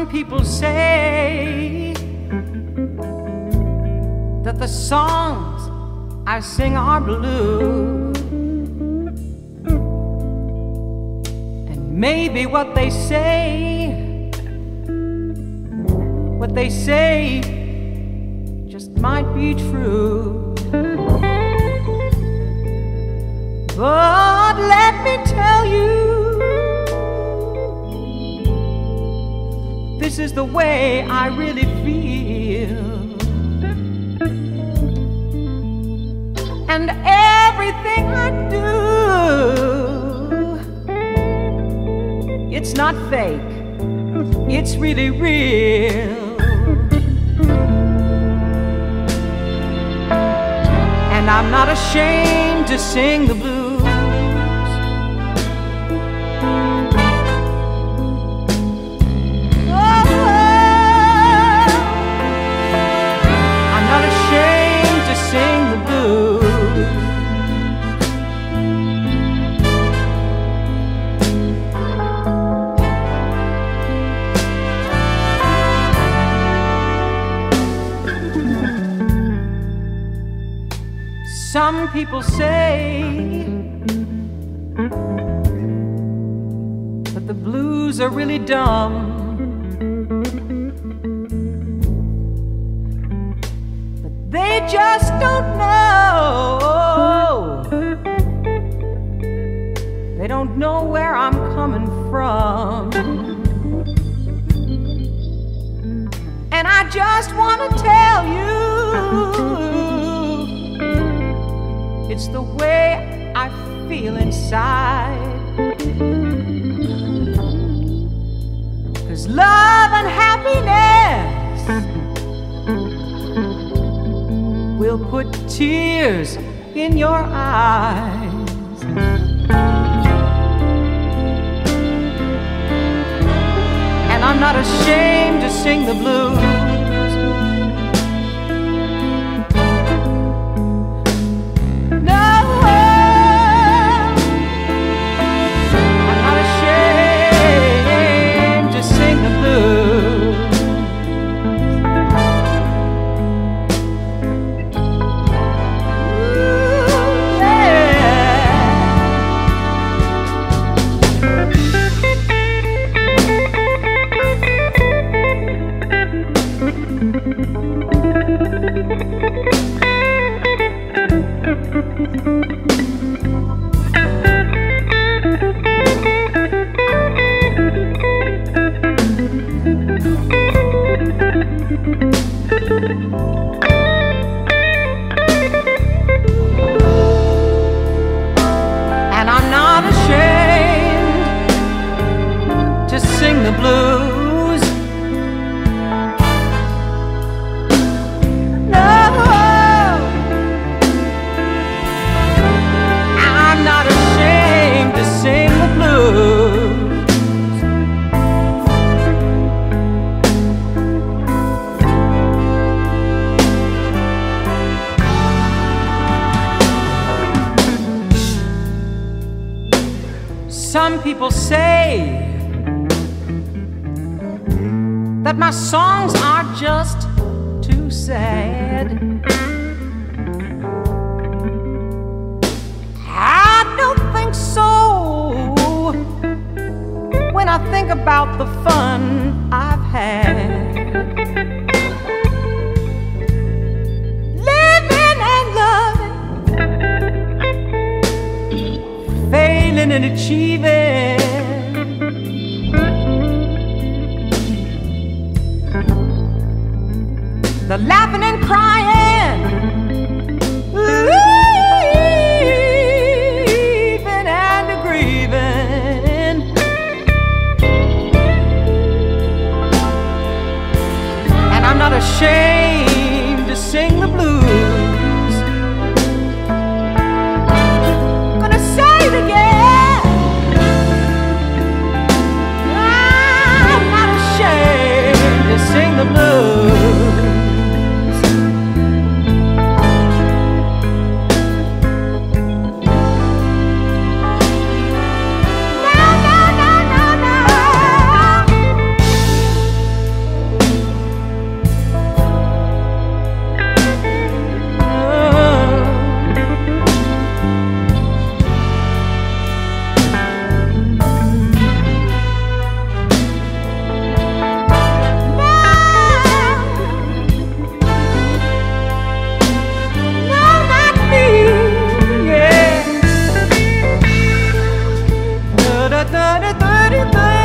Some people say that the songs I sing are blue. And maybe what they say, what they say just might be true. But let me tell you. Is the way I really feel. And everything I do, it's not fake, it's really real. And I'm not ashamed to sing the blues. Some people say that the blues are really dumb. But they just don't know. They don't know where I'm coming from. And I just want to tell you it's the way I feel inside. Cause love and happiness will put tears in your eyes. And I'm not ashamed to sing the blues. And Some people say that my songs are just too sad. I don't think so when I think about the fun laughing and crying, leaving and grieving. And I'm not ashamed da da da da